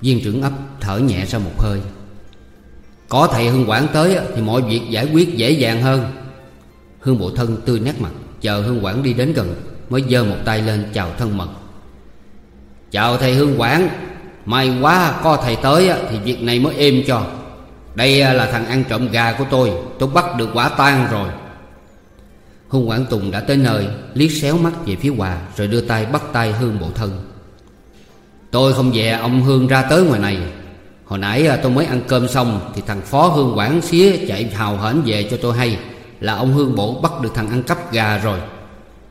Viên trưởng ấp thở nhẹ ra một hơi. Có thầy Hương Quảng tới thì mọi việc giải quyết dễ dàng hơn. Hương bộ thân tươi nét mặt, Chờ Hương Quảng đi đến gần, Mới giơ một tay lên chào thân mật. Chào thầy Hương Quảng, May quá có thầy tới thì việc này mới êm cho. Đây là thằng ăn trộm gà của tôi Tôi bắt được quả tang rồi. Hương Quảng Tùng đã tới nơi, Liếc xéo mắt về phía Hòa, Rồi đưa tay bắt tay Hương bộ thân. Tôi không về ông Hương ra tới ngoài này. Hồi nãy à, tôi mới ăn cơm xong Thì thằng phó Hương quản xía chạy hào hển về cho tôi hay, Là ông Hương bộ bắt được thằng ăn cắp gà rồi.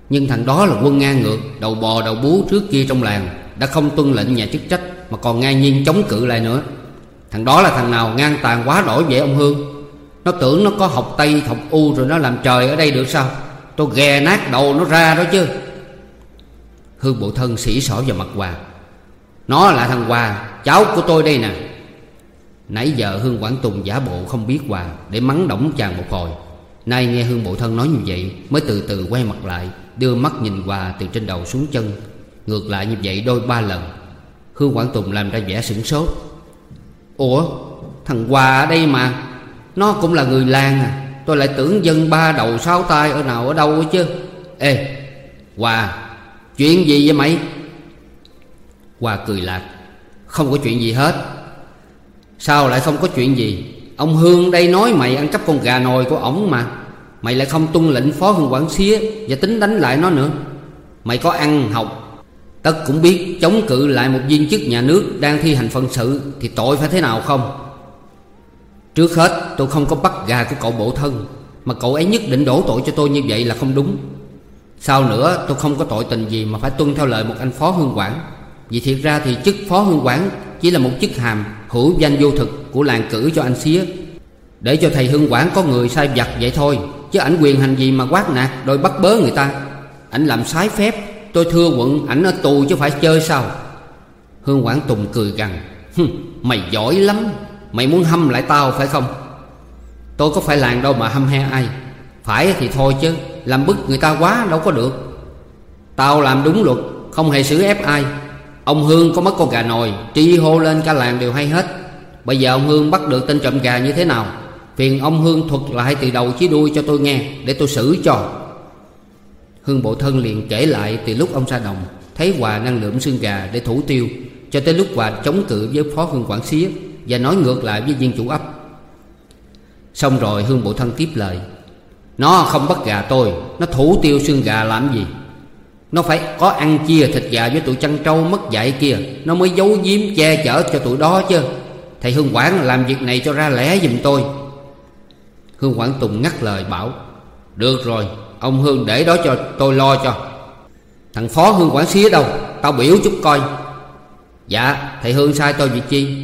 Nhưng thằng đó là quân ngang ngược, Đầu bò đầu bú trước kia trong làng, Đã không tuân lệnh nhà chức trách Mà còn ngang nhiên chống cự lại nữa. Thằng đó là thằng nào ngang tàn quá đổi vậy ông Hương? Nó tưởng nó có học Tây, học U Rồi nó làm trời ở đây được sao? Tôi ghè nát đầu nó ra đó chứ. Hương bộ thân sĩ sỏ vào mặt Hoàng nó là thằng Hòa Cháu của tôi đây nè. Nãy giờ Hương Quảng Tùng giả bộ không biết Hòa Để mắng đổng chàng một hồi. Nay nghe Hương Bộ Thân nói như vậy, Mới từ từ quay mặt lại, Đưa mắt nhìn Hòa từ trên đầu xuống chân. Ngược lại như vậy đôi ba lần. Hương Quảng Tùng làm ra vẻ sửng sốt. Ủa, thằng Hòa ở đây mà. Nó cũng là người làng à. Tôi lại tưởng dân ba đầu sáu tay ở nào ở đâu chứ. Ê, Hòa, Chuyện gì vậy mày? Hoa cười lạc. Không có chuyện gì hết. Sao lại không có chuyện gì? Ông Hương đây nói mày ăn cắp con gà nồi của ổng mà. Mày lại không tuân lệnh phó hương quản xía Và tính đánh lại nó nữa. Mày có ăn học. Tất cũng biết chống cự lại một viên chức nhà nước Đang thi hành phận sự Thì tội phải thế nào không? Trước hết, tôi không có bắt gà của cậu bộ thân, Mà cậu ấy nhất định đổ tội cho tôi như vậy là không đúng. Sau nữa, tôi không có tội tình gì Mà phải tuân theo lời một anh phó hương quản vì thiệt ra thì chức phó hương quản Chỉ là một chức hàm hữu danh vô thực Của làng cử cho anh xía. Để cho thầy hương quản có người sai vặt vậy thôi, Chứ ảnh quyền hành gì mà quát nạt Đôi bắt bớ người ta. Ảnh làm sái phép, Tôi thưa quận ảnh ở tù chứ phải chơi sao? Hương quản Tùng cười gằn Mày giỏi lắm, Mày muốn hâm lại tao phải không? Tôi có phải làng đâu mà hâm he ai. Phải thì thôi chứ, Làm bức người ta quá đâu có được. Tao làm đúng luật, Không hề xử ép ai. Ông Hương có mất con gà nồi Tri hô lên cả làng đều hay hết. Bây giờ ông Hương bắt được tên trộm gà như thế nào? Phiền ông Hương thuật lại từ đầu chí đuôi cho tôi nghe, Để tôi xử cho. Hương bộ thân liền kể lại từ lúc ông ra đồng, Thấy Hòa năng lượm xương gà để thủ tiêu, Cho tới lúc Hòa chống cự với phó Hương quản xía Và nói ngược lại với viên chủ ấp. Xong rồi Hương bộ thân tiếp lời, Nó không bắt gà tôi, Nó thủ tiêu xương gà làm gì? Nó phải có ăn chia thịt gà với tụi chăn trâu mất dạy kia. Nó mới giấu giếm che chở cho tụi đó chứ. Thầy Hương Quảng làm việc này cho ra lẽ giùm tôi. Hương Quảng Tùng ngắt lời bảo, Được rồi, Ông Hương để đó cho tôi lo cho. Thằng Phó Hương Quảng xía đâu? Tao biểu chút coi. Dạ thầy Hương sai tôi việc chi?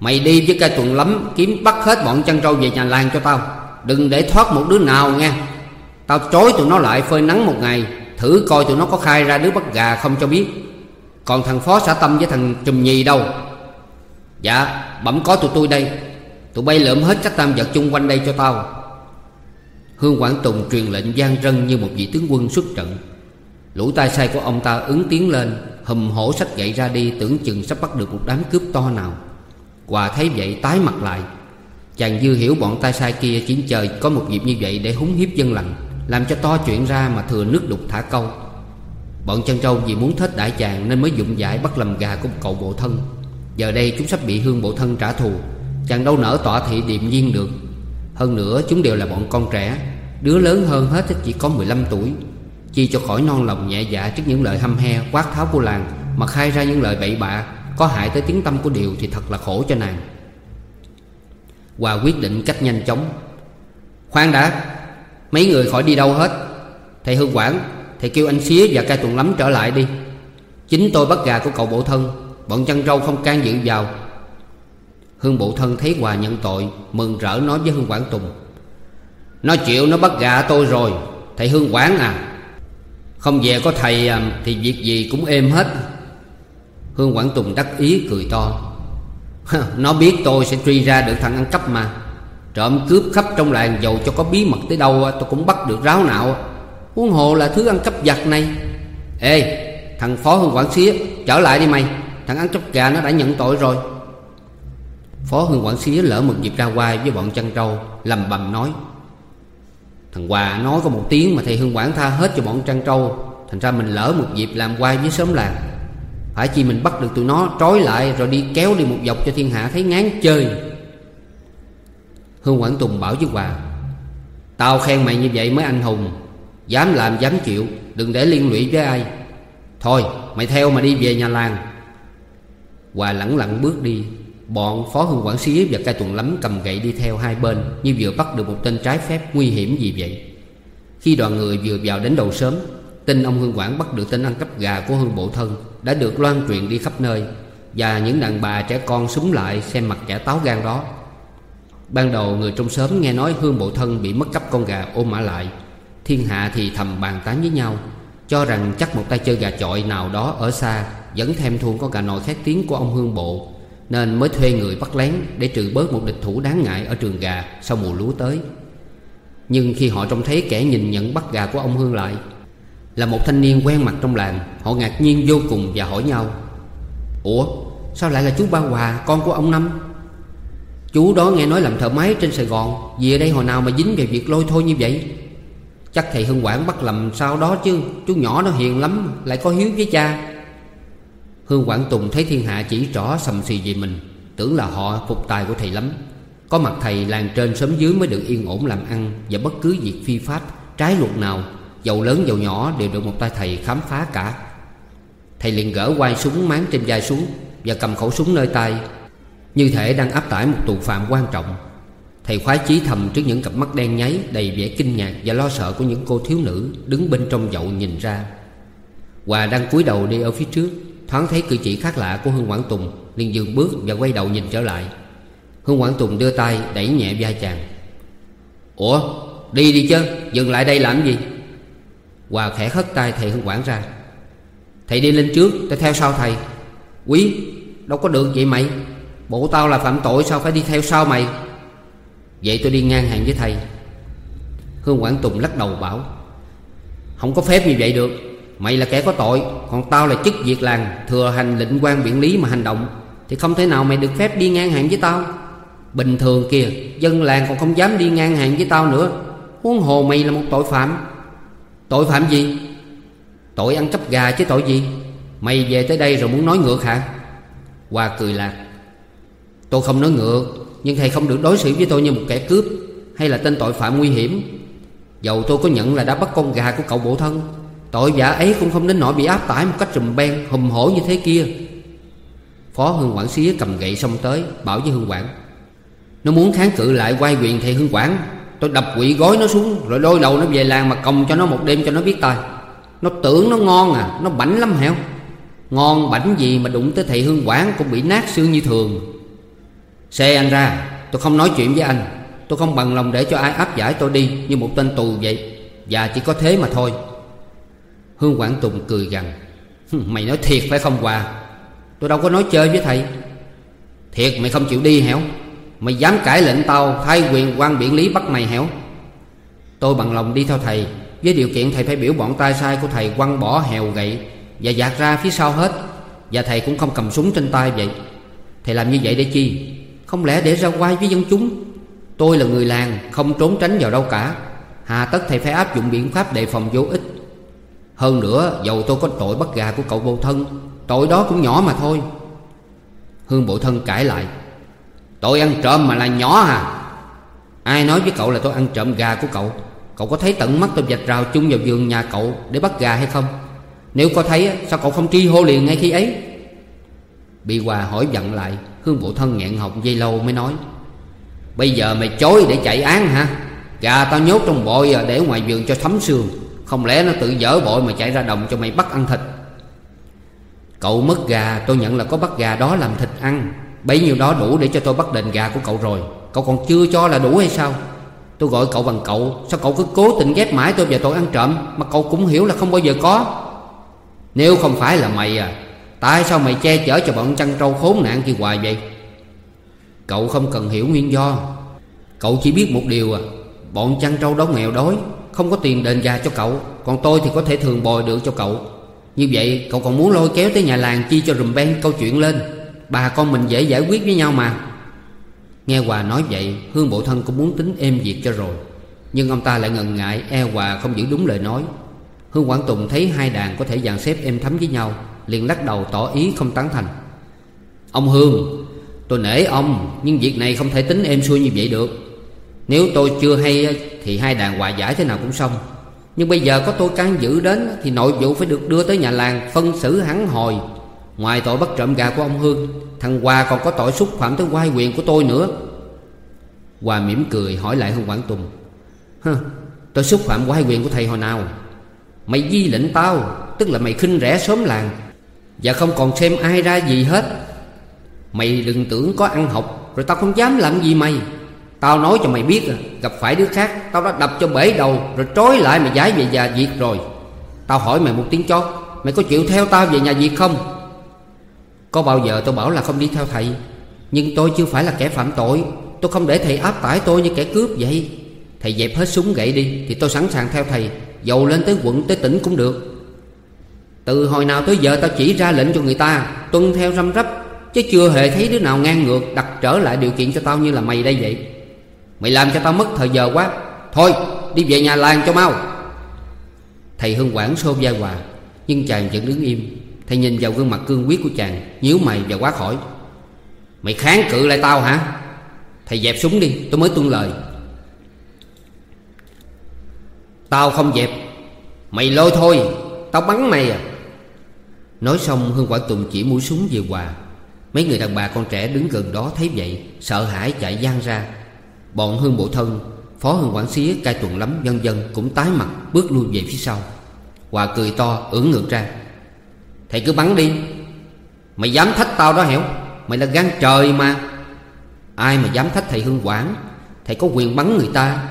Mày đi với cây tuần lắm, Kiếm bắt hết bọn chăn trâu về nhà làng cho tao. Đừng để thoát một đứa nào nghe. Tao chối tụi nó lại phơi nắng một ngày. Thử coi tụi nó có khai ra đứa bắt gà không cho biết. Còn thằng phó xã tâm với thằng trùm nhì đâu? Dạ bẩm có tụi tôi đây. Tụi bay lượm hết các tam vật chung quanh đây cho tao. Hương Quảng Tùng truyền lệnh gian rân như một vị tướng quân xuất trận. Lũ tay sai của ông ta ứng tiếng lên, Hùm hổ sách gậy ra đi, Tưởng chừng sắp bắt được một đám cướp to nào. Hòa thấy vậy tái mặt lại. Chàng dư hiểu bọn tay sai kia chỉ chờ có một dịp như vậy để húng hiếp dân lành làm cho to chuyện ra mà thừa nước đục thả câu. Bọn chân trâu vì muốn thết đại chàng Nên mới dụng giải bắt làm gà của một cậu bộ thân. Giờ đây chúng sắp bị hương bộ thân trả thù Chàng đâu nỡ tỏa thị điềm nhiên được. Hơn nữa, chúng đều là bọn con trẻ, Đứa lớn hơn hết chỉ có 15 tuổi. Chi cho khỏi non lòng nhẹ dạ trước những lời hăm he, quát tháo của làng, Mà khai ra những lời bậy bạ, Có hại tới tiếng tâm của điều thì thật là khổ cho nàng. Hòa quyết định cách nhanh chóng. Khoan đã. Mấy người khỏi đi đâu hết. Thầy Hương Quảng, Thầy kêu anh xía và cai tuần lắm trở lại đi. Chính tôi bắt gà của cậu bộ thân, Bọn chăn trâu không can dự vào. Hương bộ thân thấy Hòa nhận tội, Mừng rỡ nói với Hương Quảng Tùng. Nó chịu, nó bắt gà tôi rồi. Thầy Hương Quảng à. Không về có thầy à, thì việc gì cũng êm hết. Hương Quảng Tùng đắc ý cười to. Nó biết tôi sẽ truy ra được thằng ăn cắp mà. Trộm cướp khắp trong làng Dầu cho có bí mật tới đâu, tôi cũng bắt được ráo nạo. Huống hồ là thứ ăn cắp giặt này. Ê, thằng phó hương quản xía, Trở lại đi mày. Thằng ăn cắp gà nó đã nhận tội rồi. Phó hương quản xía lỡ một dịp ra quay với bọn chăn trâu, Lầm bầm nói. Thằng Hòa nói có một tiếng mà thầy Hương quản tha hết cho bọn trăn trâu. Thành ra mình lỡ một dịp làm quay với sớm làng. Phải chi mình bắt được tụi nó trói lại Rồi đi kéo đi một dọc cho thiên hạ thấy ngán chơi. Hương Quảng Tùng bảo với Hòa, Tao khen mày như vậy mới anh hùng, Dám làm dám chịu, Đừng để liên lụy với ai. Thôi, mày theo mà đi về nhà làng. Hòa lẳng lặng bước đi, Bọn phó hương Quảng xí và cai tuần lắm cầm gậy đi theo hai bên Như vừa bắt được một tên trái phép nguy hiểm gì vậy. Khi đoàn người vừa vào đến đầu sớm Tin ông Hương Quảng bắt được tên ăn cắp gà của Hương Bộ Thân Đã được loan truyền đi khắp nơi Và những đàn bà trẻ con súng lại xem mặt kẻ táo gan đó. Ban đầu người trong xóm nghe nói Hương Bộ Thân bị mất cắp con gà ôm mã lại. Thiên hạ thì thầm bàn tán với nhau, Cho rằng chắc một tay chơi gà chọi nào đó ở xa Vẫn thèm thuồng con gà nồi khét tiếng của ông Hương Bộ Nên mới thuê người bắt lén Để trừ bớt một địch thủ đáng ngại ở trường gà Sau mùa lúa tới. Nhưng khi họ trông thấy kẻ nhìn nhận bắt gà của ông Hương lại, Là một thanh niên quen mặt trong làng, Họ ngạc nhiên vô cùng và hỏi nhau, Ủa, sao lại là chú Ba Hòa, con của ông Năm? Chú đó nghe nói làm thợ máy trên Sài Gòn, Vì ở đây hồi nào mà dính về việc lôi thôi như vậy. Chắc thầy Hưng Quảng bắt lầm sao đó chứ, Chú nhỏ nó hiền lắm, Lại có hiếu với cha. Hương Quảng Tùng thấy thiên hạ chỉ rõ sầm xì về mình, Tưởng là họ phục tài của thầy lắm. Có mặt thầy làng trên sớm dưới mới được yên ổn làm ăn Và bất cứ việc phi pháp, Trái luật nào, Dầu lớn dầu nhỏ đều được một tay thầy khám phá cả. Thầy liền gỡ quai súng, máng trên vai xuống Và cầm khẩu súng nơi tay như thể đang áp tải một tù phạm quan trọng. Thầy khoái chí thầm trước những cặp mắt đen nháy Đầy vẻ kinh ngạc và lo sợ của những cô thiếu nữ Đứng bên trong dậu nhìn ra. Hòa đang cúi đầu đi ở phía trước, Thoáng thấy cử chỉ khác lạ của Hương Quảng Tùng, liền dừng bước và quay đầu nhìn trở lại. Hương Quảng Tùng đưa tay đẩy nhẹ vai chàng Ủa, đi đi chứ, Dừng lại đây làm gì? Hòa khẽ hất tay thầy Hương Quảng ra. Thầy đi lên trước, ta theo sau thầy. Quý, đâu có được vậy mày? Bộ tao là phạm tội sao phải đi theo sau mày? Vậy tôi đi ngang hàng với thầy. Hương Quảng Tùng lắc đầu bảo, Không có phép như vậy được. Mày là kẻ có tội, Còn tao là chức việc làng, Thừa hành lệnh quan biện lý mà hành động. Thì không thể nào mày được phép đi ngang hàng với tao. Bình thường kìa, Dân làng còn không dám đi ngang hàng với tao nữa. Huống hồ mày là một tội phạm. Tội phạm gì? Tội ăn cắp gà chứ tội gì? Mày về tới đây rồi muốn nói ngược hả? Hoa cười lạc. Tôi không nói ngược, Nhưng thầy không được đối xử với tôi như một kẻ cướp, Hay là tên tội phạm nguy hiểm. Dầu tôi có nhận là đã bắt con gà của cậu bộ thân, Tội giả ấy cũng không đến nỗi bị áp tải một cách trùm ben Hùm hổ như thế kia. Phó Hương Quảng xía cầm gậy xông tới, Bảo với Hương Quảng, Nó muốn kháng cự lại quay quyền thầy Hương Quảng, Tôi đập quỵ gối nó xuống, Rồi đôi đầu nó về làng mà còng cho nó một đêm cho nó biết tay Nó tưởng nó ngon à Nó bảnh lắm hẻo. Ngon bảnh gì mà đụng tới thầy Hương Quảng Cũng bị nát xương như thường. Xe anh ra, Tôi không nói chuyện với anh. Tôi không bằng lòng để cho ai áp giải tôi đi Như một tên tù vậy. Và chỉ có thế mà thôi. Hương Quảng Tùng cười gằn. Mày nói thiệt phải không Hòa? Tôi đâu có nói chơi với thầy. Thiệt, mày không chịu đi hẻo. Mày dám cãi lệnh tao, Thay quyền quan biện lý bắt mày hẻo. Tôi bằng lòng đi theo thầy. Với điều kiện thầy phải biểu bọn tay sai của thầy Quăng bỏ hèo gậy Và dạt ra phía sau hết. Và thầy cũng không cầm súng trên tay vậy. Thầy làm như vậy để chi? Không lẽ để ra quay với dân chúng? Tôi là người làng, Không trốn tránh vào đâu cả. Hà tất thầy phải áp dụng biện pháp đề phòng vô ích. Hơn nữa, dầu tôi có tội bắt gà của cậu bộ thân, Tội đó cũng nhỏ mà thôi. Hương bộ thân cãi lại. Tôi ăn trộm mà là nhỏ à. Ai nói với cậu là tôi ăn trộm gà của cậu? Cậu có thấy tận mắt tôi vạch rào chung vào giường nhà cậu Để bắt gà hay không? Nếu có thấy sao cậu không tri hô liền ngay khi ấy? Bị Hòa hỏi giận lại Hương bộ thân nghẹn họng dây lâu mới nói, Bây giờ mày chối để chạy án hả? Gà tao nhốt trong bội à, để ngoài vườn cho thấm xương Không lẽ nó tự dở bội mà chạy ra đồng cho mày bắt ăn thịt? Cậu mất gà tôi nhận là có bắt gà đó làm thịt ăn. Bấy nhiêu đó đủ để cho tôi bắt đền gà của cậu rồi. Cậu còn chưa cho là đủ hay sao? Tôi gọi cậu bằng cậu, Sao cậu cứ cố tình ghét mãi tôi và tội ăn trộm Mà cậu cũng hiểu là không bao giờ có? Nếu không phải là mày à Tại sao mày che chở cho bọn chăn trâu khốn nạn kia hoài vậy? Cậu không cần hiểu nguyên do. Cậu chỉ biết một điều à Bọn chăn trâu đó nghèo đói, Không có tiền đền già cho cậu, Còn tôi thì có thể thường bồi được cho cậu. Như vậy, cậu còn muốn lôi kéo tới nhà làng Chi cho rùm beng câu chuyện lên. Bà con mình dễ giải quyết với nhau mà. Nghe Hòa nói vậy, Hương bộ thân cũng muốn tính êm việc cho rồi. Nhưng ông ta lại ngần ngại E Hòa không giữ đúng lời nói. Hương Quảng Tùng thấy hai đàn có thể dàn xếp êm thấm với nhau liền lắc đầu tỏ ý không tán thành. Ông Hương Tôi nể ông Nhưng việc này không thể tính êm xuôi như vậy được. Nếu tôi chưa hay Thì hai đàn hòa giải thế nào cũng xong. Nhưng bây giờ có tôi can giữ đến Thì nội vụ phải được đưa tới nhà làng Phân xử hắn hồi Ngoài tội bắt trộm gà của ông Hương Thằng Hòa còn có tội xúc phạm tới quai quyền của tôi nữa. Hòa mỉm cười hỏi lại Hương Quảng Tùng. Hơ, Tôi xúc phạm quai quyền của thầy hồi nào? Mày di lệnh tao Tức là mày khinh rẻ sớm làng. Và không còn xem ai ra gì hết. Mày đừng tưởng có ăn học Rồi tao không dám làm gì mày. Tao nói cho mày biết à, Gặp phải đứa khác Tao đã đập cho bể đầu Rồi trói lại mày giải về nhà Việt rồi. Tao hỏi mày một tiếng chót Mày có chịu theo tao về nhà Việt không? Có bao giờ tôi bảo là không đi theo thầy Nhưng tôi chưa phải là kẻ phạm tội. Tôi không để thầy áp tải tôi như kẻ cướp vậy. Thầy dẹp hết súng gậy đi Thì tôi sẵn sàng theo thầy Dầu lên tới quận tới tỉnh cũng được. Từ hồi nào tới giờ tao chỉ ra lệnh cho người ta, Tuân theo răm rắp, Chứ chưa hề thấy đứa nào ngang ngược Đặt trở lại điều kiện cho tao như là mày đây vậy. Mày làm cho tao mất thời giờ quá. Thôi, đi về nhà làng cho mau. Thầy Hưng Quảng xô vai Hòa, Nhưng chàng vẫn đứng im. Thầy nhìn vào gương mặt cương quyết của chàng, nhíu mày và quát hỏi Mày kháng cự lại tao hả? Thầy dẹp súng đi, tôi mới tuân lời. Tao không dẹp, Mày lôi thôi, Tao bắn mày à. Nói xong Hương Quảng Tùng chỉ mũi súng về Hòa Mấy người đàn bà con trẻ đứng gần đó thấy vậy Sợ hãi chạy gian ra. Bọn Hương Bộ Thân Phó Hương Quảng Xía cai tuần lắm dân dân Cũng tái mặt bước lui về phía sau. Hòa cười to ưỡn ngược ra. Thầy cứ bắn đi. Mày dám thách tao đó hẻo. Mày là gan trời mà. Ai mà dám thách thầy Hương Quảng Thầy có quyền bắn người ta.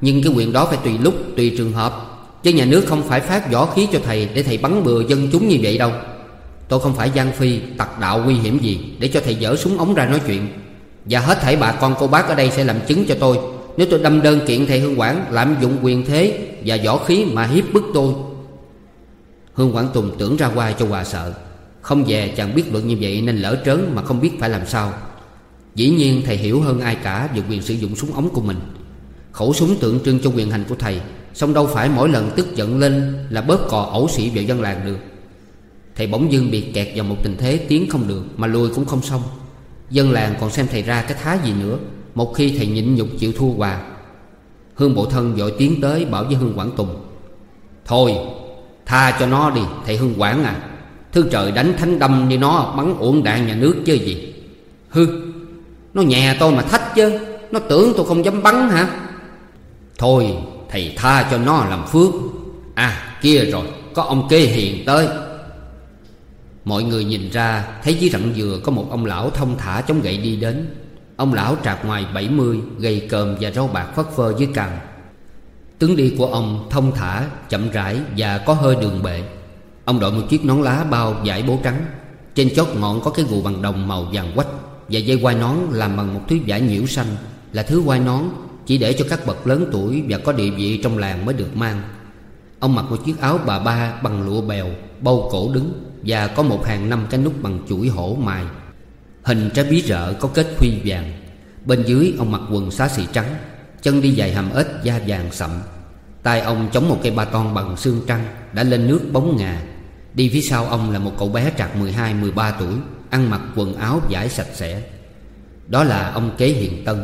Nhưng cái quyền đó phải tùy lúc, tùy trường hợp. Chứ nhà nước không phải phát võ khí cho thầy Để thầy bắn bừa dân chúng như vậy đâu. Tôi không phải gian phi, tặc đạo nguy hiểm gì Để cho thầy dở súng ống ra nói chuyện. Và hết thảy bà con cô bác ở đây sẽ làm chứng cho tôi. Nếu tôi đâm đơn kiện thầy Hương Quảng Lạm dụng quyền thế và võ khí mà hiếp bức tôi. Hương Quảng Tùng tưởng ra qua cho Hòa sợ. Không về chàng biết luận như vậy nên lỡ trớn mà không biết phải làm sao. Dĩ nhiên thầy hiểu hơn ai cả về quyền sử dụng súng ống của mình. Khẩu súng tượng trưng cho quyền hành của thầy Xong đâu phải mỗi lần tức giận lên là bóp cò ẩu sĩ về dân làng được. Thầy bỗng dưng bị kẹt vào một tình thế tiến không được Mà lùi cũng không xong. Dân làng còn xem thầy ra cái thá gì nữa. Một khi thầy nhịn nhục chịu thua hòa, Hương bộ thân vội tiến tới bảo với Hương Quảng Tùng, Thôi, Tha cho nó đi, thầy Hưng Quảng à. Thứ trời đánh thánh đâm như nó, Bắn uổng đạn nhà nước chứ gì. Hư Nó nhè tôi mà thách chứ, Nó tưởng tôi không dám bắn hả? Thôi, thầy tha cho nó làm phước. À kia rồi, Có ông kê hiền tới. Mọi người nhìn ra Thấy dưới rặng dừa có một ông lão thông thả chống gậy đi đến. Ông lão trạc ngoài 70 Gầy cơm và râu bạc phất phơ dưới cằm. Tướng đi của ông thông thả, chậm rãi và có hơi đường bệ. Ông đội một chiếc nón lá bao vải bố trắng. Trên chót ngọn có cái gù bằng đồng màu vàng quách Và dây quai nón làm bằng một thứ vải nhiễu xanh. Là thứ quai nón chỉ để cho các bậc lớn tuổi và có địa vị trong làng mới được mang. Ông mặc một chiếc áo bà ba bằng lụa bèo, bâu cổ đứng Và có một hàng năm cái nút bằng chuỗi hổ mài. Hình trái bí rợ có kết huy vàng. Bên dưới ông mặc quần xá xị trắng, Chân đi dài hàm ếch da vàng sậm. Tay ông chống một cây ba ton bằng xương trăng Đã lên nước bóng ngà. Đi phía sau ông là một cậu bé trạc 12-13 tuổi, Ăn mặc quần áo vải sạch sẽ. Đó là ông Kế Hiền Tân,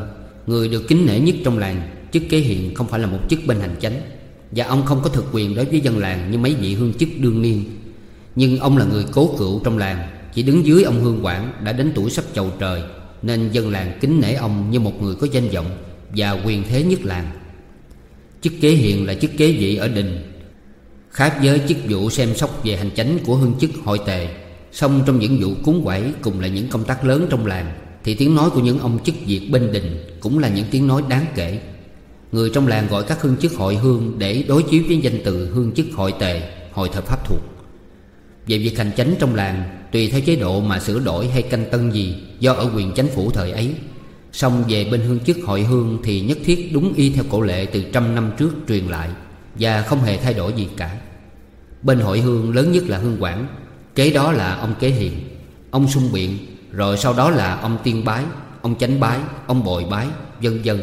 Người được kính nể nhất trong làng, Chức Kế Hiền không phải là một chức bên hành chánh. Và ông không có thực quyền đối với dân làng Như mấy vị hương chức đương niên. Nhưng ông là người cố cựu trong làng. Chỉ đứng dưới ông Hương Quảng Đã đến tuổi sắp chầu trời, Nên dân làng kính nể ông như một người có danh vọng và quyền thế nhất làng. Chức kế hiện là chức kế vị ở đình. Khác với chức vụ xem sóc về hành chánh của hương chức hội tề Xong trong những vụ cúng quẩy cùng là những công tác lớn trong làng, Thì tiếng nói của những ông chức việc bên đình Cũng là những tiếng nói đáng kể. Người trong làng gọi các hương chức hội hương Để đối chiếu với danh từ hương chức hội tề, Hội thập pháp thuộc. Về việc hành chánh trong làng, Tùy theo chế độ mà sửa đổi hay canh tân gì Do ở quyền chánh phủ thời ấy. Xong về bên hương chức hội hương Thì nhất thiết đúng y theo cổ lệ từ trăm năm trước truyền lại Và không hề thay đổi gì cả. Bên hội hương lớn nhất là hương quảng, Kế đó là ông kế hiền. Ông sung biện, Rồi sau đó là ông tiên bái, Ông chánh bái, Ông bồi bái, Vân vân.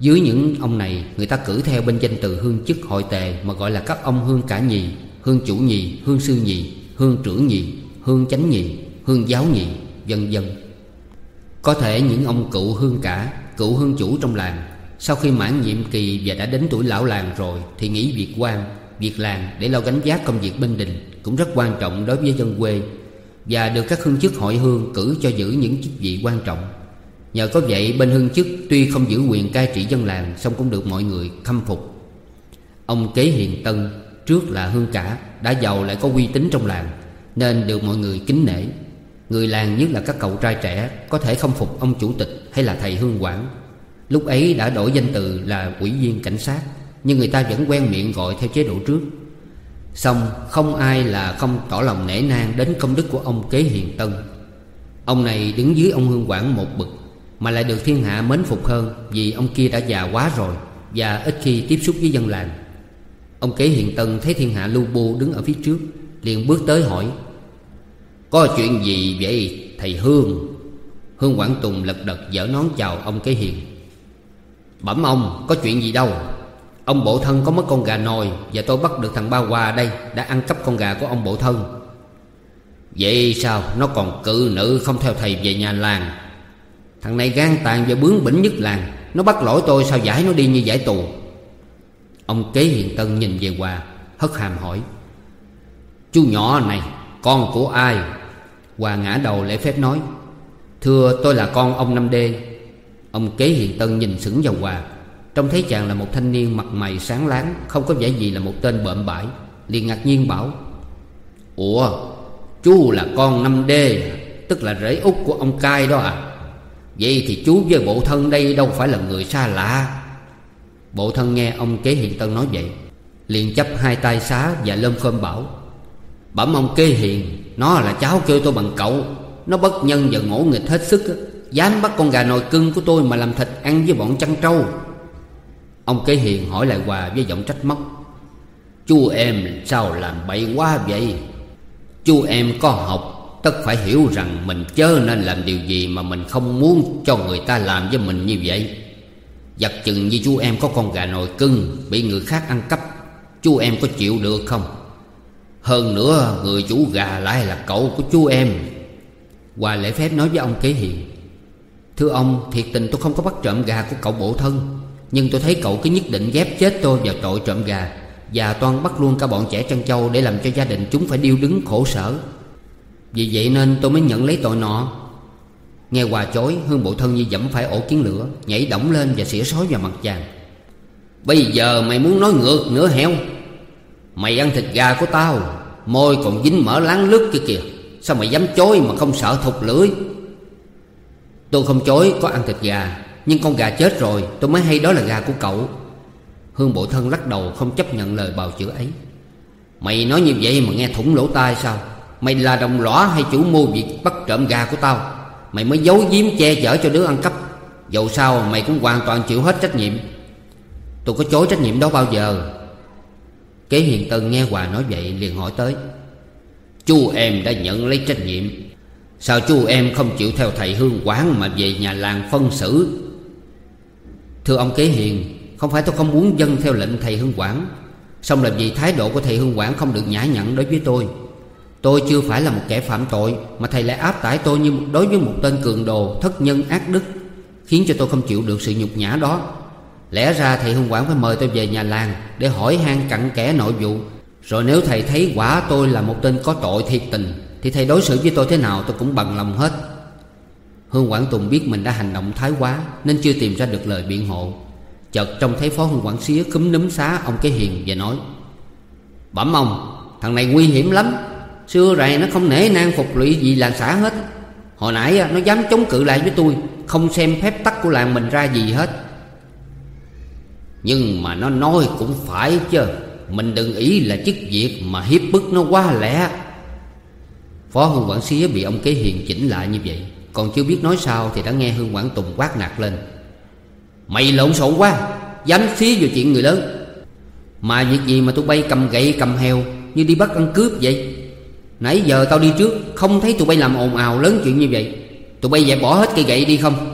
Dưới những ông này, Người ta cử theo bên danh từ hương chức hội tề Mà gọi là các ông hương cả nhì. Hương chủ nhì, Hương sư nhì, Hương trưởng nhì, Hương chánh nhì, Hương giáo nhì, Vân vân. Có thể những ông cựu hương cả, Cựu hương chủ trong làng, Sau khi mãn nhiệm kỳ và đã đến tuổi lão làng rồi Thì nghỉ việc quan, Việc làng để lo gánh vác công việc bên đình Cũng rất quan trọng đối với dân quê Và được các hương chức hội hương cử cho giữ những chức vị quan trọng. Nhờ có vậy, bên hương chức tuy không giữ quyền cai trị dân làng song cũng được mọi người khâm phục. Ông Kế Hiền Tân trước là hương cả, Đã giàu lại có uy tín trong làng, Nên được mọi người kính nể. Người làng nhất là các cậu trai trẻ, Có thể không phục ông chủ tịch hay là thầy hương quản Lúc ấy đã đổi danh từ là ủy viên cảnh sát, Nhưng người ta vẫn quen miệng gọi theo chế độ trước. Xong, không ai là không tỏ lòng nể nang đến công đức của ông Kế Hiền Tân. Ông này đứng dưới ông Hương Quảng một bậc, Mà lại được thiên hạ mến phục hơn Vì ông kia đã già quá rồi Và ít khi tiếp xúc với dân làng. Ông Kế Hiền Tân thấy thiên hạ lưu bô đứng ở phía trước, liền bước tới hỏi, Có chuyện gì vậy, thầy Hương? Hương Quảng Tùng lật đật dở nón chào ông Kế Hiền, Bẩm ông, có chuyện gì đâu. Ông bộ thân có mất con gà nồi Và tôi bắt được thằng Ba Hòa đây, Đã ăn cắp con gà của ông bộ thân. Vậy sao? Nó còn cự nữ không theo thầy về nhà làng. Thằng này gan tàn và bướng bỉnh nhất làng. Nó bắt lỗi tôi sao giải nó đi như giải tù? Ông kế hiện tân nhìn về Hòa, Hất hàm hỏi, Chú nhỏ này, Con của ai? Hòa ngã đầu lễ phép nói, Thưa, tôi là con ông Năm Đê. Ông kế hiện tân nhìn sững vào Hòa, Trông thấy chàng là một thanh niên mặt mày sáng láng, Không có vẻ gì là một tên bợm bãi, liền ngạc nhiên bảo, Ủa, Chú là con năm đê à? Tức là rễ út của ông cai đó à? Vậy thì chú với bộ thân đây đâu phải là người xa lạ. Bộ thân nghe ông kế hiện tân nói vậy, Liền chấp hai tay xá và lơm phơm bảo, Bẩm ông kế hiền Nó là cháu kêu tôi bằng cậu. Nó bất nhân và ngỗ nghịch hết sức, Dám bắt con gà nồi cưng của tôi mà làm thịt ăn với bọn chăn trâu. Ông kế hiền hỏi lại Hòa với giọng trách móc, Chú em sao làm bậy quá vậy? Chú em có học, Tất phải hiểu rằng mình chớ nên làm điều gì Mà mình không muốn cho người ta làm với mình như vậy. Giặt chừng như chú em có con gà nồi cưng Bị người khác ăn cắp, Chú em có chịu được không? Hơn nữa, người chủ gà lại là cậu của chú em. Hòa lễ phép nói với ông kế hiền, Thưa ông, thiệt tình tôi không có bắt trộm gà của cậu bộ thân, Nhưng tôi thấy cậu cứ nhất định ghép chết tôi vào tội trộm gà, Và toan bắt luôn cả bọn trẻ trân châu Để làm cho gia đình chúng phải điêu đứng khổ sở. Vì vậy nên tôi mới nhận lấy tội nọ. Nghe hòa chối Hương bộ thân như dẫm phải ổ kiến lửa, Nhảy đổng lên và xỉa sói vào mặt chàng. Bây giờ mày muốn nói ngược nữa heo? Mày ăn thịt gà của tao, Môi còn dính mỡ láng lướt kia kìa. Sao mày dám chối mà không sợ thục lưỡi? Tôi không chối có ăn thịt gà, Nhưng con gà chết rồi, tôi mới hay đó là gà của cậu. Hương bộ thân lắc đầu không chấp nhận lời bào chữa ấy. Mày nói như vậy mà nghe thủng lỗ tai sao? Mày là đồng lõa hay chủ mưu việc bắt trộm gà của tao? Mày mới giấu giếm che chở cho đứa ăn cắp. Dầu sao mày cũng hoàn toàn chịu hết trách nhiệm. Tôi có chối trách nhiệm đó bao giờ? Kế hiền tân nghe Hòa nói vậy liền hỏi tới. Chú em đã nhận lấy trách nhiệm. Sao chú em không chịu theo thầy hương quán Mà về nhà làng phân xử? Thưa ông kế hiền, Không phải tôi không muốn dân theo lệnh thầy hương quán. Xong là vì thái độ của thầy hương quán Không được nhã nhặn đối với tôi. Tôi chưa phải là một kẻ phạm tội, Mà thầy lại áp tải tôi như đối với một tên cường đồ, Thất nhân ác đức, Khiến cho tôi không chịu được sự nhục nhã đó. Lẽ ra thầy hương quảng phải mời tôi về nhà làng Để hỏi han cặn kẽ nội vụ. Rồi nếu thầy thấy quả tôi là một tên có tội thiệt tình, Thì thầy đối xử với tôi thế nào tôi cũng bằng lòng hết. Hương Quảng Tùng biết mình đã hành động thái quá, Nên chưa tìm ra được lời biện hộ. Chợt trông thấy phó Hương Quảng Xía cúm núm xá ông cái hiền và nói, Bẩm ông, Thằng này nguy hiểm lắm. Xưa rày nó không nể nang phục lụy gì làng xã hết. Hồi nãy nó dám chống cự lại với tôi, Không xem phép tắc của làng mình ra gì hết. Nhưng mà nó nói cũng phải chứ, Mình đừng ý là chức việc Mà hiếp bức nó quá lẽ Phó Hương Quảng Xía bị ông Kế Hiền chỉnh lại như vậy, Còn chưa biết nói sao Thì đã nghe Hương Quảng Tùng quát nạt lên. Mày lộn xộn quá, Dám xí vào chuyện người lớn. Mà việc gì mà tụi bay cầm gậy cầm heo Như đi bắt ăn cướp vậy? Nãy giờ tao đi trước, Không thấy tụi bay làm ồn ào lớn chuyện như vậy. Tụi bay dẹp bỏ hết cây gậy đi không?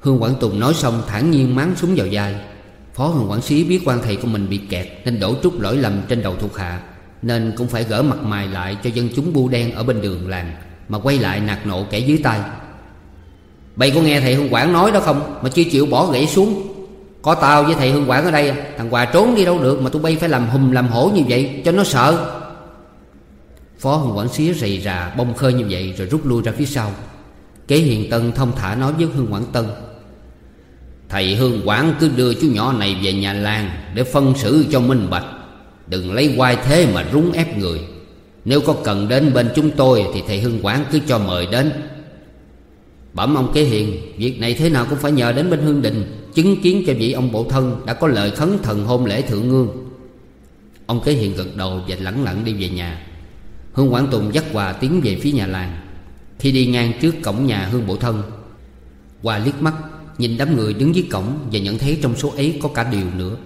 Hương Quảng Tùng nói xong, thản nhiên máng súng vào vai. Phó Hương Quảng Sĩ biết quan thầy của mình bị kẹt, Nên đổ trút lỗi lầm trên đầu thuộc hạ, Nên cũng phải gỡ mặt mày lại cho dân chúng bu đen ở bên đường làng, Mà quay lại nạt nộ kẻ dưới tay. Bây có nghe thầy Hương Quảng nói đó không? Mà chưa chịu bỏ gãy xuống. Có tao với thầy Hương Quảng ở đây à? Thằng Hòa trốn đi đâu được Mà tụi bay phải làm hùm làm hổ như vậy Cho nó sợ. Phó Hương Quảng Xía rầy rà, bông khơi như vậy Rồi rút lui ra phía sau. Kế Hiền Tân thông thả nói với Hương Quảng Tân, Thầy Hương Quảng cứ đưa chú nhỏ này về nhà làng Để phân xử cho minh bạch. Đừng lấy quai thế mà rúng ép người. Nếu có cần đến bên chúng tôi Thì thầy Hương Quảng cứ cho mời đến. Bẩm ông Kế Hiền, Việc này thế nào cũng phải nhờ đến bên Hương Đình, Chứng kiến cho vị ông bộ thân Đã có lời khấn thần hôn lễ thượng ngương. Ông Kế Hiền gật đầu và lẳng lặng đi về nhà. Hương Quảng Tùng dắt Hòa tiến về phía nhà làng. Khi đi ngang trước cổng nhà Hương Bộ Thân, Hòa liếc mắt, Nhìn đám người đứng dưới cổng Và nhận thấy trong số ấy có cả Điều nữa.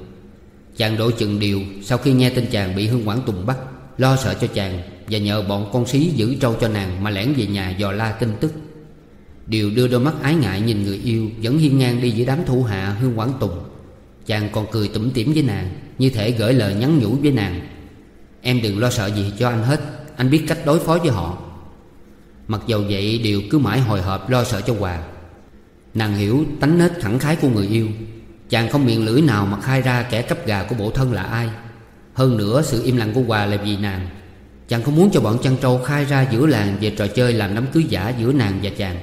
Chàng đội chừng Điều Sau khi nghe tin chàng bị Hương Quảng Tùng bắt, Lo sợ cho chàng Và nhờ bọn con sĩ giữ trâu cho nàng Mà lẻn về nhà dò la tin tức. Điều đưa đôi mắt ái ngại nhìn người yêu Vẫn hiên ngang đi giữa đám thủ hạ Hương Quảng Tùng. Chàng còn cười tủm tỉm với nàng, Như thể gửi lời nhắn nhủ với nàng. Em đừng lo sợ gì cho anh hết anh biết cách đối phó với họ. Mặc dầu vậy đều cứ mãi hồi hộp lo sợ cho Hòa Nàng hiểu tánh nết thẳng khái của người yêu. Chàng không miệng lưỡi nào mà khai ra kẻ cấp gà của bộ thân là ai. Hơn nữa sự im lặng của Hòa là vì nàng. Chàng không muốn cho bọn chăn trâu khai ra giữa làng Về trò chơi làm đám cưới giả giữa nàng và chàng.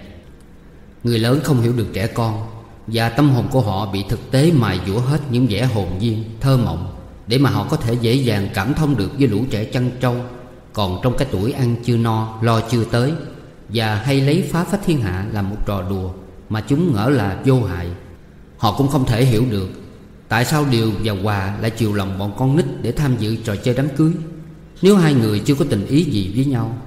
Người lớn không hiểu được trẻ con Và tâm hồn của họ bị thực tế mài dũa hết những vẻ hồn nhiên, thơ mộng Để mà họ có thể dễ dàng cảm thông được với lũ trẻ chăn trâu còn trong cái tuổi ăn chưa no lo chưa tới Và hay lấy phá phách thiên hạ làm một trò đùa Mà chúng ngỡ là vô hại Họ cũng không thể hiểu được Tại sao Điều và Hòa lại chiều lòng bọn con nít Để tham dự trò chơi đám cưới. Nếu hai người chưa có tình ý gì với nhau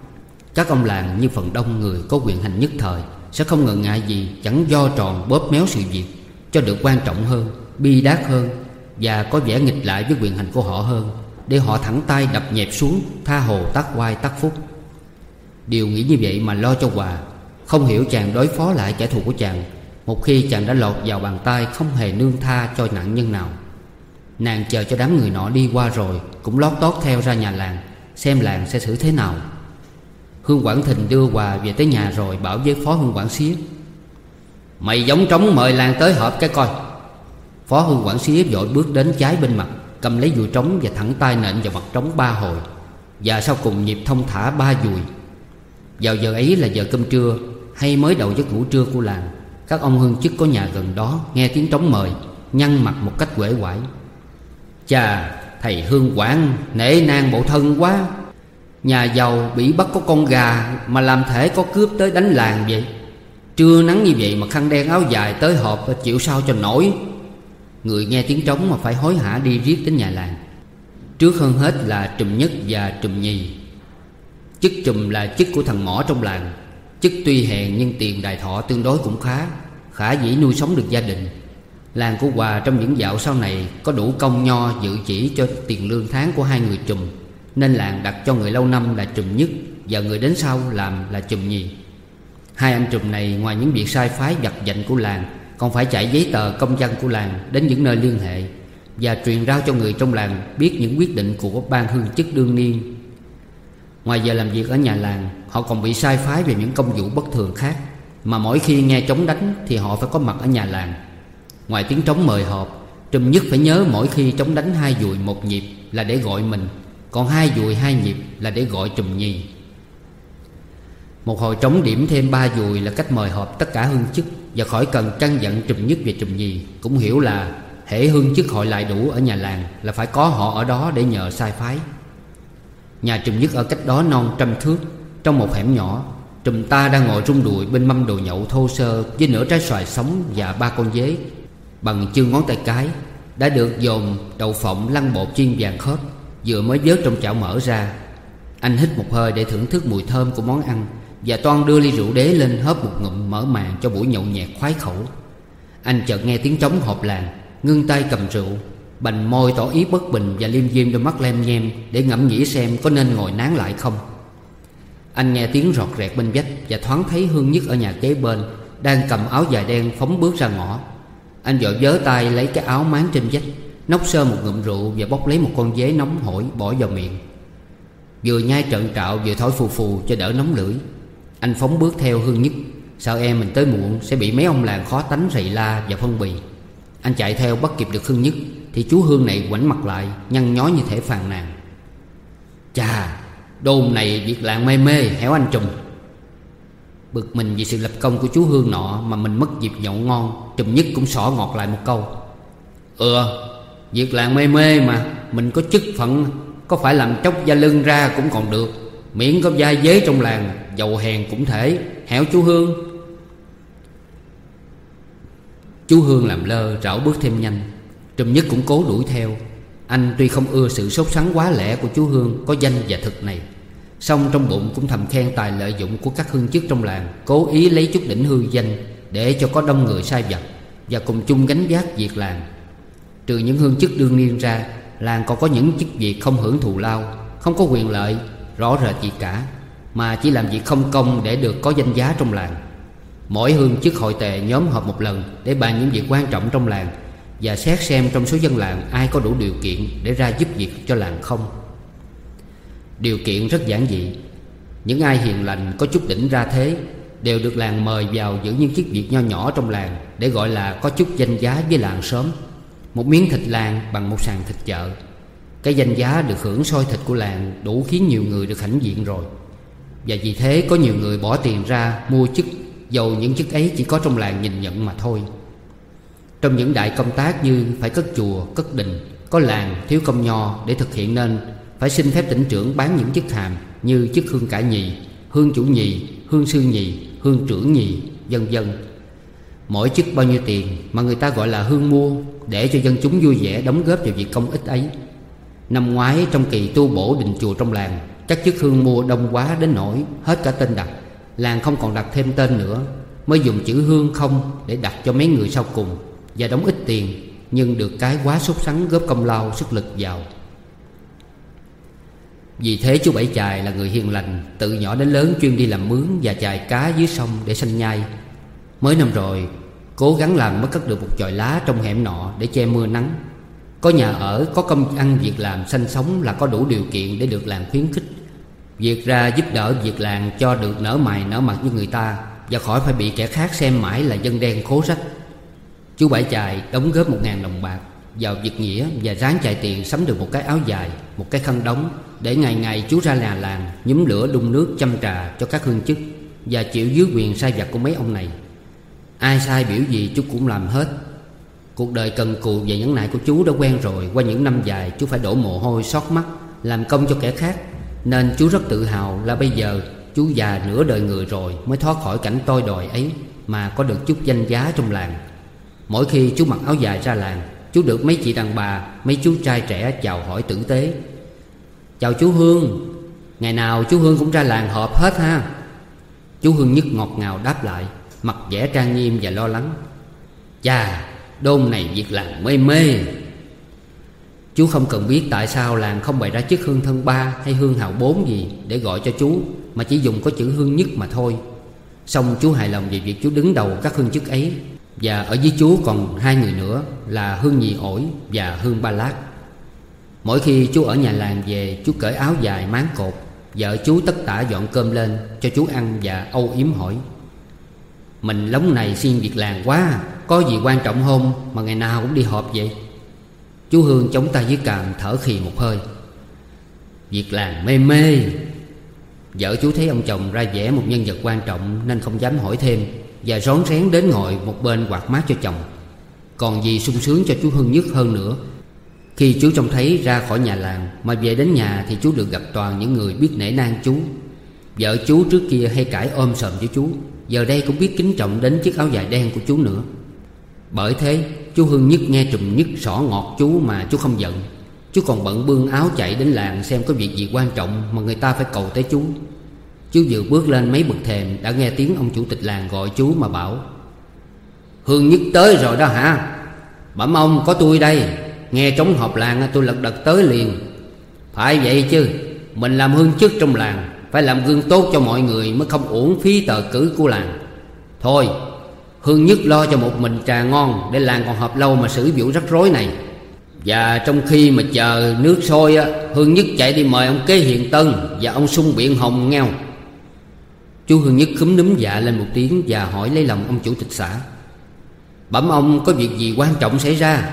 Các ông làng như phần đông người có quyền hành nhất thời Sẽ không ngần ngại gì chẳng do tròn bóp méo sự việc Cho được quan trọng hơn, bi đát hơn Và có vẻ nghịch lại với quyền hành của họ hơn để họ thẳng tay đập nhẹp xuống, Tha hồ tắt quai tắt phúc. Điều nghĩ như vậy mà lo cho Hòa, Không hiểu chàng đối phó lại kẻ thù của chàng. Một khi chàng đã lọt vào bàn tay Không hề nương tha cho nạn nhân nào. Nàng chờ cho đám người nọ đi qua rồi, Cũng lót tót theo ra nhà làng, Xem làng sẽ xử thế nào. Hương Quảng Thình đưa Hòa về tới nhà rồi Bảo với Phó Hương Quảng Xía Mày giống trống mời làng tới họp cái coi. Phó Hương Quảng Xía vội bước đến trái bên mặt. Cầm lấy dùi trống và thẳng tay nện vào mặt trống ba hồi. Và sau cùng nhịp thông thả ba dùi Vào giờ ấy là giờ cơm trưa, Hay mới đầu giấc ngủ trưa của làng, Các ông hương chức có nhà gần đó Nghe tiếng trống mời, Nhăn mặt một cách quể quải Chà, thầy hương quảng, Nể nang bộ thân quá. Nhà giàu bị bắt có con gà Mà làm thể có cướp tới đánh làng vậy. Trưa nắng như vậy mà khăn đen áo dài tới họp Chịu sao cho nổi. Người nghe tiếng trống mà phải hối hả đi riết đến nhà làng. Trước hơn hết là trùm nhất và trùm nhì. Chức trùm là chức của thằng mỏ trong làng. Chức tuy hèn nhưng tiền đài thọ tương đối cũng khá, Khả dĩ nuôi sống được gia đình. Làng của Hòa trong những dạo sau này Có đủ công nho dự chỉ cho tiền lương tháng của hai người trùm, Nên làng đặt cho người lâu năm là trùm nhất Và người đến sau làm là trùm nhì. Hai anh trùm này ngoài những việc sai phái giặt dạnh của làng còn phải chạy giấy tờ công dân của làng Đến những nơi liên hệ Và truyền rao cho người trong làng Biết những quyết định của ban hương chức đương niên Ngoài giờ làm việc ở nhà làng, Họ còn bị sai phái về những công vụ bất thường khác. Mà mỗi khi nghe trống đánh Thì họ phải có mặt ở nhà làng. Ngoài tiếng trống mời họp, Trùm nhất phải nhớ mỗi khi trống đánh hai dùi một nhịp Là để gọi mình, Còn hai dùi hai nhịp là để gọi trùm nhì. Một hồi trống điểm thêm ba dùi là cách mời họp tất cả hương chức và khỏi cần căn dặn trùm nhất và trùm nhì, Cũng hiểu là hệ hương chức hội lại đủ ở nhà làng Là phải có họ ở đó để nhờ sai phái. Nhà trùm nhất ở cách đó non trăm thước, Trong một hẻm nhỏ, Trùm ta đang ngồi rung đùi bên mâm đồ nhậu thô sơ Với nửa trái xoài sống và ba con dế. Bằng chân ngón tay cái, Đã được dồn đậu phộng lăn bột chiên vàng khớp, Vừa mới vớt trong chảo mở ra. Anh hít một hơi để thưởng thức mùi thơm của món ăn. Và toan đưa ly rượu đế lên hớp một ngụm mở màn cho buổi nhậu nhẹt khoái khẩu. Anh chợt nghe tiếng trống hộp làng, Ngưng tay cầm rượu, Bành môi tỏ ý bất bình và liêm diêm đôi mắt lem nhem Để ngẫm nghĩ xem có nên ngồi nán lại không. Anh nghe tiếng rọt rẹt bên vách Và thoáng thấy Hương Nhất ở nhà kế bên Đang cầm áo dài đen phóng bước ra ngõ. Anh vội vớ tay lấy cái áo máng trên vách Nốc sơ một ngụm rượu Và bốc lấy một con dế nóng hổi bỏ vào miệng. Vừa nhai trận trạo vừa thổi phù phù cho đỡ nóng lưỡi. Anh phóng bước theo Hương Nhất. Sợ em mình tới muộn, sẽ bị mấy ông làng khó tánh rầy la và phân bì. Anh chạy theo bắt kịp được Hương Nhất, Thì chú Hương này quảnh mặt lại, Nhăn nhó như thể phàn nàn. Chà, Đồn này việc làng mê mê héo anh trùm Bực mình vì sự lập công của chú Hương nọ Mà mình mất dịp nhậu ngon Trùm Nhất cũng xỏ ngọt lại một câu. Ừ Việc làng mê mê mà, Mình có chức phận, Có phải làm chốc da lưng ra cũng còn được. Miễn có vai dế trong làng Giàu hèn cũng thể. Hẻo chú Hương. Chú Hương làm lơ, rảo bước thêm nhanh. Trùm Nhất cũng cố đuổi theo. Anh tuy không ưa sự sốt sắng quá lẻ của chú Hương Có danh và thực này Xong trong bụng cũng thầm khen tài lợi dụng của các hương chức trong làng, Cố ý lấy chút đỉnh hư danh Để cho có đông người sai vật Và cùng chung gánh vác việc làng. Trừ những hương chức đương niên ra, Làng còn có những chức việc không hưởng thù lao, Không có quyền lợi Rõ rệt gì cả, Mà chỉ làm việc không công để được có danh giá trong làng. Mỗi hương chức hội tề nhóm họp một lần Để bàn những việc quan trọng trong làng Và xét xem trong số dân làng Ai có đủ điều kiện để ra giúp việc cho làng không. Điều kiện rất giản dị. Những ai hiền lành, có chút đỉnh ra thế Đều được làng mời vào giữ những chức việc nho nhỏ trong làng Để gọi là có chút danh giá với làng sớm. Một miếng thịt làng bằng một sàn thịt chợ. Cái danh giá được hưởng soi thịt của làng Đủ khiến nhiều người được hãnh diện rồi. Và vì thế có nhiều người bỏ tiền ra mua chức Dầu những chức ấy chỉ có trong làng nhìn nhận mà thôi. Trong những đại công tác như phải cất chùa, cất đình Có làng thiếu công nho để thực hiện nên Phải xin phép tỉnh trưởng bán những chức hàm Như chức hương cả nhì, hương chủ nhì, hương sư nhì, hương trưởng nhì, vân vân. Mỗi chức bao nhiêu tiền mà người ta gọi là hương mua Để cho dân chúng vui vẻ đóng góp vào việc công ích ấy. Năm ngoái, trong kỳ tu bổ đình chùa trong làng, Các chức hương mua đông quá đến nỗi hết cả tên đặt. Làng không còn đặt thêm tên nữa, Mới dùng chữ hương không để đặt cho mấy người sau cùng, Và đóng ít tiền, Nhưng được cái quá sốt sắng góp công lao, sức lực vào. Vì thế chú Bảy Chài là người hiền lành, Từ nhỏ đến lớn chuyên đi làm mướn Và chài cá dưới sông để sanh nhai. Mới năm rồi, Cố gắng làm mới cất được một chòi lá trong hẻm nọ Để che mưa nắng. Có nhà ở, có công ăn việc làm sanh sống Là có đủ điều kiện để được làng khuyến khích. Việc ra giúp đỡ việc làng cho được nở mày nở mặt với người ta Và khỏi phải bị kẻ khác xem mãi là dân đen khố sách Chú Bảy Chài đóng góp một ngàn đồng bạc vào việc nghĩa Và ráng chạy tiền sắm được một cái áo dài, một cái khăn đóng Để ngày ngày chú ra nhà làng nhúm lửa đun nước chăm trà cho các hương chức Và chịu dưới quyền sai vặt của mấy ông này. Ai sai biểu gì chú cũng làm hết. Cuộc đời cần cù và nhẫn nại của chú đã quen rồi. Qua những năm dài, chú phải đổ mồ hôi, xót mắt, Làm công cho kẻ khác. Nên chú rất tự hào là bây giờ Chú già nửa đời người rồi Mới thoát khỏi cảnh tôi đòi ấy Mà có được chút danh giá trong làng. Mỗi khi chú mặc áo dài ra làng, Chú được mấy chị đàn bà, Mấy chú trai trẻ chào hỏi tử tế. Chào chú Hương. Ngày nào chú Hương cũng ra làng họp hết ha. Chú Hương nhất ngọt ngào đáp lại, Mặt vẻ trang nghiêm và lo lắng. Chà Đôn này việc làng mê mê. Chú không cần biết tại sao làng không bày ra chức hương thân ba Hay hương hào bốn gì để gọi cho chú, Mà chỉ dùng có chữ hương nhất mà thôi. Xong chú hài lòng về việc chú đứng đầu các hương chức ấy. Và ở dưới chú còn hai người nữa Là hương nhị ổi và hương ba lát. Mỗi khi chú ở nhà làng về, Chú cởi áo dài máng cột, Vợ chú tất tả dọn cơm lên Cho chú ăn và âu yếm hỏi. Mình lóng này xin việc làng quá, Có gì quan trọng không Mà ngày nào cũng đi họp vậy? Chú Hương chống tay dưới càm thở khì một hơi. Việc làng mê mê. Vợ chú thấy ông chồng ra vẻ một nhân vật quan trọng Nên không dám hỏi thêm Và rón rén đến ngồi một bên quạt mát cho chồng. Còn gì sung sướng cho chú Hương nhất hơn nữa, Khi chú trông thấy ra khỏi nhà làng Mà về đến nhà thì chú được gặp toàn những người biết nể nang chú. Vợ chú trước kia hay cãi ôm sầm với chú. Giờ đây cũng biết kính trọng đến chiếc áo dài đen của chú nữa. Bởi thế, chú hương nhất nghe trùm nhất sỏ ngọt chú mà chú không giận. Chú còn bận bương áo chạy đến làng xem có việc gì quan trọng Mà người ta phải cầu tới chú. Chú vừa bước lên mấy bậc thềm Đã nghe tiếng ông chủ tịch làng gọi chú mà bảo Hương nhất tới rồi đó hả? Bẩm ông, có tôi đây. Nghe trống họp làng, tôi lật đật tới liền. Phải vậy chứ, Mình làm hương chức trong làng. Phải làm gương tốt cho mọi người Mới không uổng phí tờ cử của làng. Thôi, Hương nhất lo cho một mình trà ngon Để làng còn hợp lâu mà xử vụ rắc rối này. Và trong khi mà chờ nước sôi á, Hương nhất chạy đi mời ông kế hiện tân Và ông sung biện hồng nghèo. Chú Hương Nhất khúm núm dạ lên một tiếng Và hỏi lấy lòng ông chủ tịch xã. Bẩm ông có việc gì quan trọng xảy ra?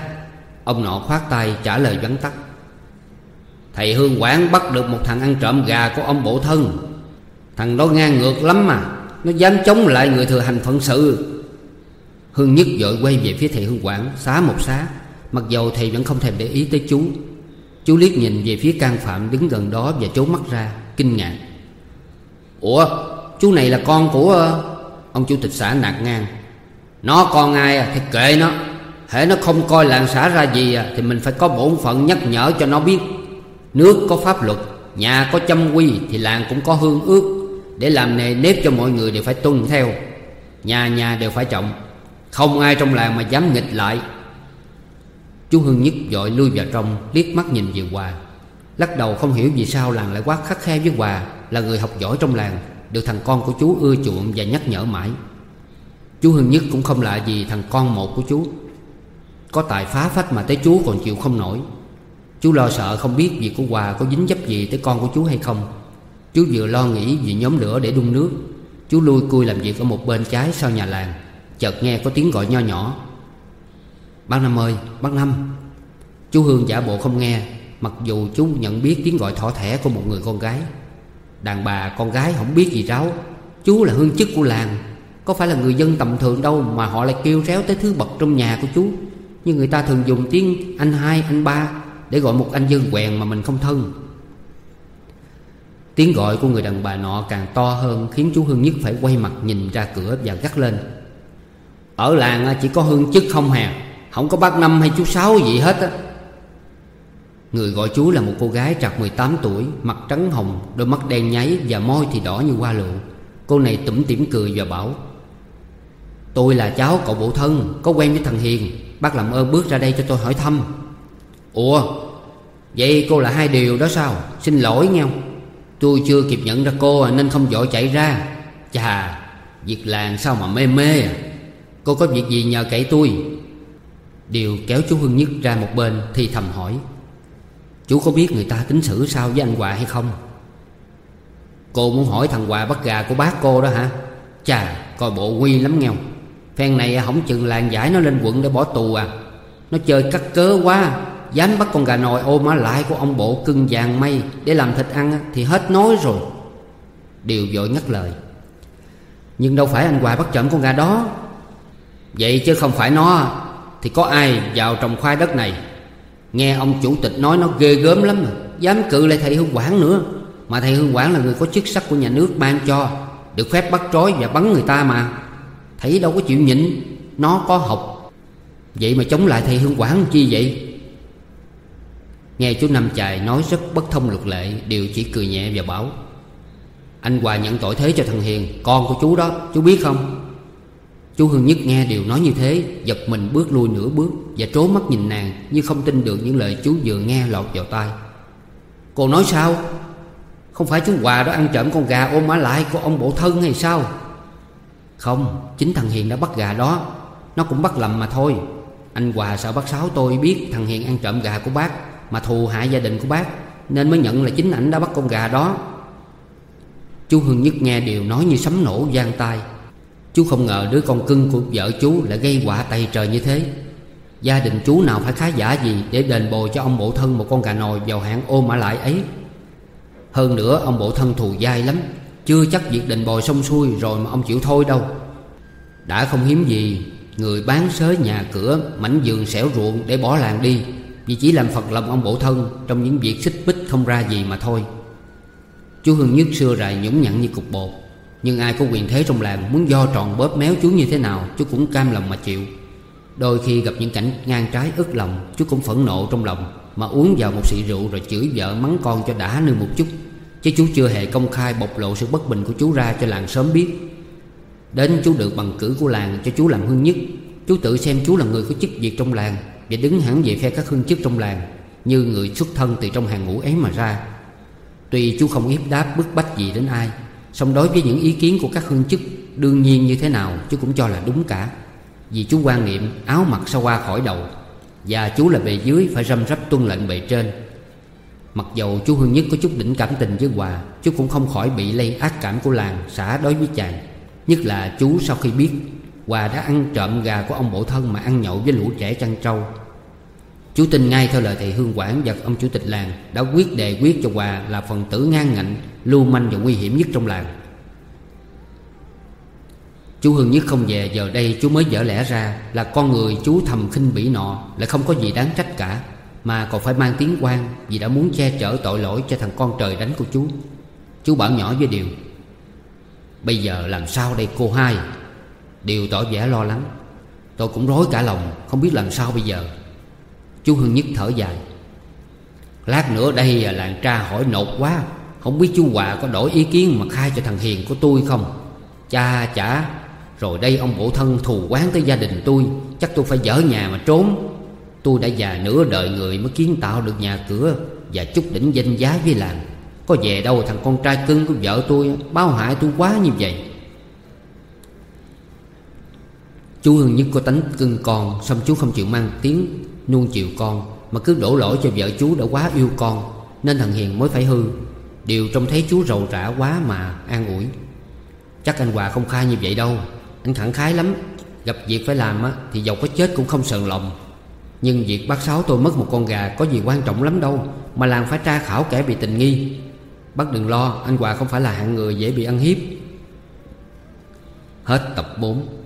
Ông nọ khoát tay trả lời vắn tắt. Thầy Hương Quảng bắt được một thằng ăn trộm gà của ông bộ thân. Thằng đó ngang ngược lắm mà Nó dám chống lại người thừa hành phận sự. Hương Nhất vội quay về phía thầy Hương Quảng Xá một xá. Mặc dầu thầy vẫn không thèm để ý tới chú. Chú liếc nhìn về phía can phạm đứng gần đó Và trốn mắt ra Kinh ngạc. Ủa chú này là con của Ông chủ tịch xã nạt ngang. Nó con ai à? Thì kệ nó. Hễ nó không coi làng xã ra gì à, Thì mình phải có bổn phận nhắc nhở cho nó biết. Nước có pháp luật, Nhà có châm quy Thì làng cũng có hương ước. Để làm nề nếp cho mọi người đều phải tuân theo. Nhà nhà đều phải trọng. Không ai trong làng mà dám nghịch lại. Chú Hương Nhất dội lui vào trong, Liếc mắt nhìn về Hòa. Lắc đầu không hiểu vì sao làng lại quá khắc khe với Hòa, Là người học giỏi trong làng, Được thằng con của chú ưa chuộng và nhắc nhở mãi. Chú Hương Nhất cũng không lạ gì thằng con một của chú. Có tài phá phách mà tới chú còn chịu không nổi. Chú lo sợ không biết việc của Hòa có dính dấp gì tới con của chú hay không. Chú vừa lo nghĩ vì nhóm lửa để đun nước. Chú lui cui làm việc ở một bên trái sau nhà làng. Chợt nghe có tiếng gọi nho nhỏ. Bác Năm ơi, bác Năm. Chú Hương giả bộ không nghe Mặc dù chú nhận biết tiếng gọi thỏ thẻ của một người con gái. Đàn bà con gái không biết gì ráo. Chú là hương chức của làng. Có phải là người dân tầm thường đâu Mà họ lại kêu réo tới thứ bậc trong nhà của chú. Như người ta thường dùng tiếng anh hai, anh ba. Để gọi một anh dân quèn mà mình không thân. Tiếng gọi của người đàn bà nọ càng to hơn Khiến chú Hương Nhất phải quay mặt nhìn ra cửa và gắt lên. Ở làng à, chỉ có hương chức không hà. Không có bác Năm hay chú Sáu gì hết á. Người gọi chú là một cô gái trạc 18 tuổi Mặt trắng hồng, đôi mắt đen nháy Và môi thì đỏ như hoa lựu. Cô này tủm tỉm cười và bảo Tôi là cháu cậu bộ thân Có quen với thằng Hiền. Bác làm ơn bước ra đây cho tôi hỏi thăm. Ủa, Vậy cô là hai điều đó sao? Xin lỗi nhau Tôi chưa kịp nhận ra cô à, nên không vội chạy ra. Chà, Việc làng sao mà mê mê à? Cô có việc gì nhờ cậy tôi? Điều kéo chú Hưng Nhất ra một bên Thì thầm hỏi. Chú có biết người ta tính xử sao với anh Hòa hay không? Cô muốn hỏi thằng Hòa bắt gà của bác cô đó hả? Chà, coi bộ quy lắm nghèo Phen này à, không chừng làng giải nó lên quận để bỏ tù à. Nó chơi cắt cớ quá. Dám bắt con gà nồi ôm má lại của ông bộ cưng vàng mây Để làm thịt ăn thì hết nói rồi. Điều vội ngắt lời. Nhưng đâu phải anh Hoài bắt trộm con gà đó. Vậy chứ không phải nó, Thì có ai vào trồng khoai đất này? Nghe ông chủ tịch nói nó ghê gớm lắm mà. Dám cự lại thầy Hương Quảng nữa. Mà thầy Hương Quảng là người có chức sắc của nhà nước ban cho, Được phép bắt trói và bắn người ta mà. Thầy đâu có chịu nhịn, Nó có học. Vậy mà chống lại thầy Hương Quảng chi vậy? Nghe chú Năm Chài nói rất bất thông luật lệ, Đều chỉ cười nhẹ và bảo, Anh Hòa nhận tội thế cho thằng Hiền, Con của chú đó, chú biết không? Chú Hương Nhất nghe điều nói như thế, Giật mình bước lui nửa bước Và trố mắt nhìn nàng Như không tin được những lời chú vừa nghe lọt vào tai. Cô nói sao? Không phải chú Hòa đó ăn trộm con gà ôm mã lại của ông bộ thân hay sao? Không, Chính thằng Hiền đã bắt gà đó, Nó cũng bắt lầm mà thôi. Anh Hòa sợ bác Sáu tôi biết thằng Hiền ăn trộm gà của bác mà thù hại gia đình của bác, Nên mới nhận là chính ảnh đã bắt con gà đó. Chú Hương Nhất nghe điều nói như sấm nổ gian tai. Chú không ngờ đứa con cưng của vợ chú lại gây quả tay trời như thế. Gia đình chú nào phải khá giả gì Để đền bồi cho ông bộ thân một con gà nồi vào hạng ôm mã lại ấy? Hơn nữa, ông bộ thân thù dai lắm. Chưa chắc việc đền bồi xong xuôi rồi mà ông chịu thôi đâu. Đã không hiếm gì, Người bán xới nhà cửa, Mảnh giường xẻo ruộng để bỏ làng đi. Vì chỉ làm phật lòng ông bổ thân, Trong những việc xích bích không ra gì mà thôi. Chú hương Nhất xưa rài nhũng nhặn như cục bột, Nhưng ai có quyền thế trong làng Muốn do tròn bóp méo chú như thế nào, Chú cũng cam lòng mà chịu. Đôi khi gặp những cảnh ngang trái ức lòng, Chú cũng phẫn nộ trong lòng, Mà uống vào một xị rượu rồi chửi vợ mắng con cho đã nương một chút, Chứ chú chưa hề công khai bộc lộ sự bất bình của chú ra cho làng sớm biết. Đến chú được bằng cử của làng cho chú làm hương nhất, Chú tự xem chú là người có chức việc trong làng và đứng hẳn về phe các hương chức trong làng, Như người xuất thân từ trong hàng ngũ ấy mà ra. Tuy chú không yếp đáp bức bách gì đến ai, song đối với những ý kiến của các hương chức, Đương nhiên như thế nào chú cũng cho là đúng cả. Vì chú quan niệm áo mặc sao qua khỏi đầu, Và chú là bề dưới phải răm rắp tuân lệnh bề trên. Mặc dầu chú Hương Nhất có chút đỉnh cảm tình với Hòa Chú cũng không khỏi bị lây ác cảm của làng xã đối với chàng, Nhất là chú sau khi biết Hòa đã ăn trộm gà của ông bộ thân Mà ăn nhậu với lũ trẻ chăn trâu. Chú tin ngay theo lời thầy Hương Quảng và ông chủ tịch làng Đã quyết đề quyết cho Hòa là phần tử ngang ngạnh, Lưu manh và nguy hiểm nhất trong làng. Chú Hương Nhất không về, giờ đây chú mới dở lẽ ra Là con người chú thầm khinh bỉ nọ Lại không có gì đáng trách cả, Mà còn phải mang tiếng quan Vì đã muốn che chở tội lỗi cho thằng con trời đánh của chú. Chú bảo nhỏ với Điều, Bây giờ làm sao đây cô hai? Điều tỏ vẻ lo lắng. Tôi cũng rối cả lòng, Không biết làm sao bây giờ. Chú Hưng Nhất thở dài. Lát nữa đây làng tra hỏi nột quá. Không biết chú Hòa có đổi ý kiến Mà khai cho thằng Hiền của tôi không? Cha, chả. Rồi đây ông bộ thân thù quán tới gia đình tôi. Chắc tôi phải dở nhà mà trốn. Tôi đã già nửa đời người mới kiến tạo được nhà cửa Và chút đỉnh danh giá với làng. Có về đâu thằng con trai cưng của vợ tôi Báo hại tôi quá như vậy. Chú Hương Nhất có tánh cưng con Xong chú không chịu mang tiếng nuông chiều con Mà cứ đổ lỗi cho vợ chú đã quá yêu con Nên thằng Hiền mới phải hư. Điều trông thấy chú rầu rã quá mà an ủi. Chắc anh Hòa không khai như vậy đâu Anh thẳng khái lắm. Gặp việc phải làm á, thì dầu có chết cũng không sờn lòng. Nhưng việc bác Sáu tôi mất một con gà Có gì quan trọng lắm đâu Mà làng phải tra khảo kẻ bị tình nghi. Bác đừng lo Anh Hòa không phải là hạng người dễ bị ăn hiếp. Hết tập 4